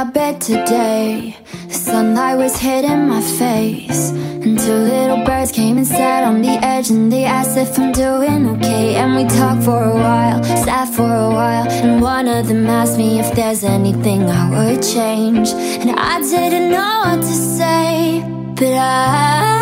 my bed today. The sunlight was hitting my face. And two little birds came and sat on the edge And they asked if I'm doing okay. And we talked for a while, sat for a while. And one of them asked me if there's anything I would change. And I didn't know what to say But I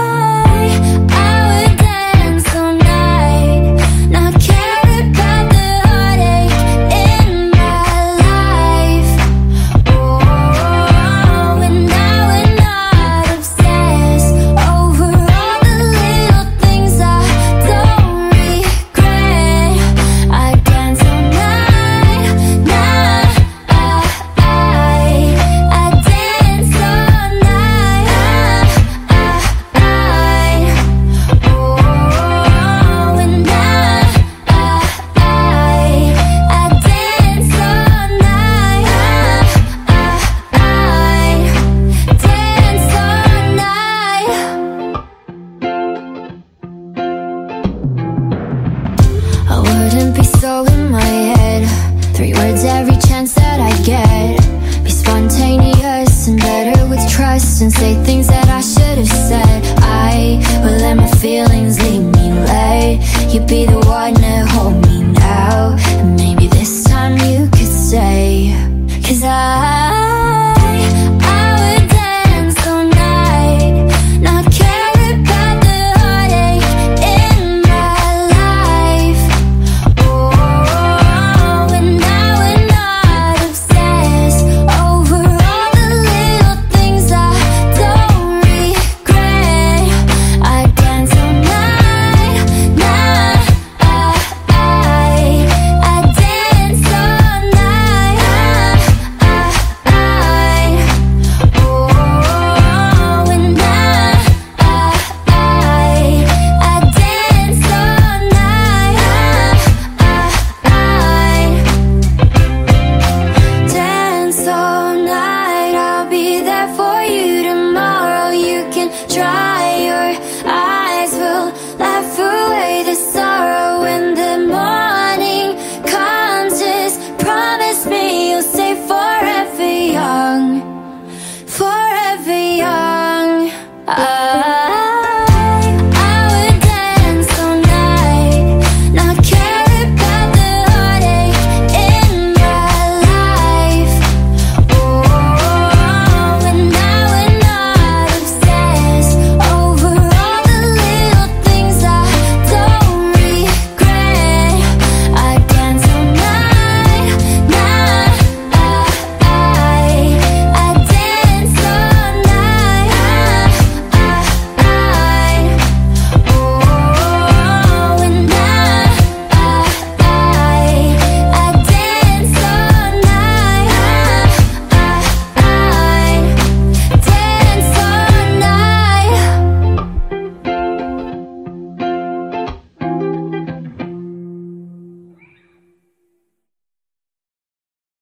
Three words every chance